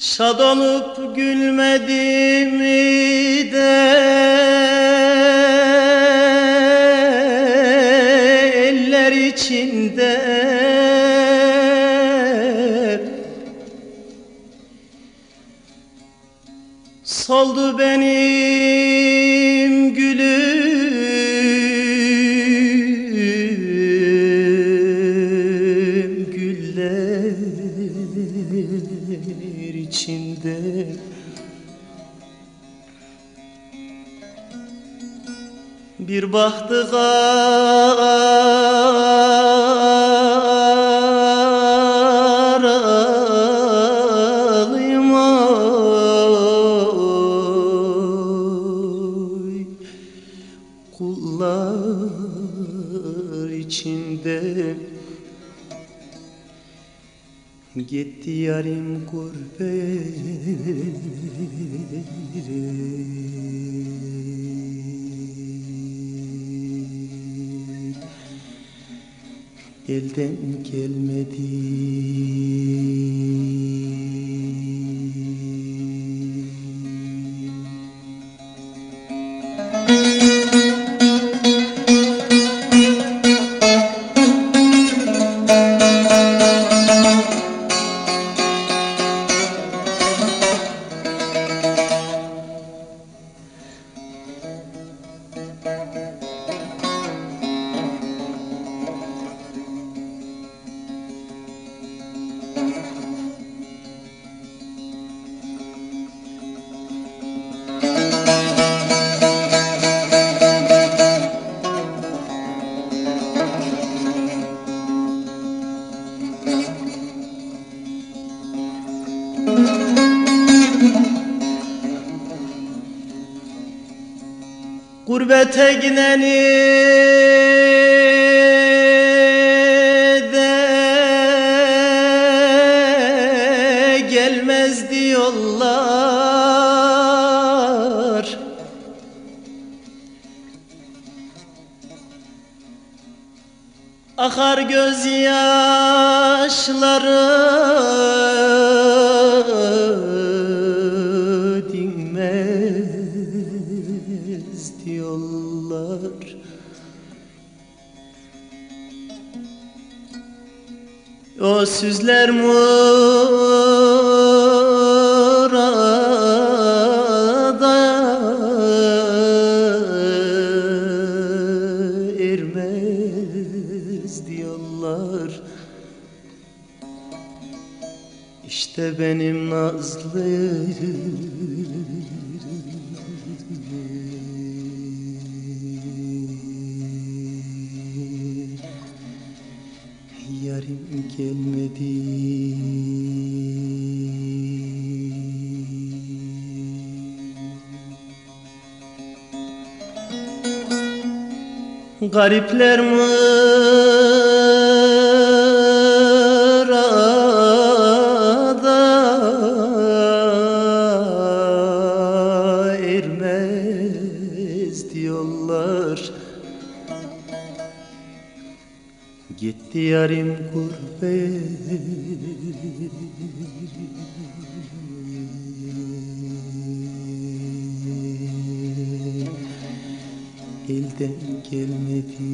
Şad olup gülmedi mi de eller içinde. Soldu benim güller içinde Bir bahtı karalıyım oy. Kullar içinde Gitti yarim gurbet Elden gelmedi Gurbete gideni de gelmez diyorlar Akar gözyaşları O süzler murada ermez diyorlar İşte benim nazlı Yarim gelmedi. Garipler mırada Gitti yarim gurbet Elden gelmedi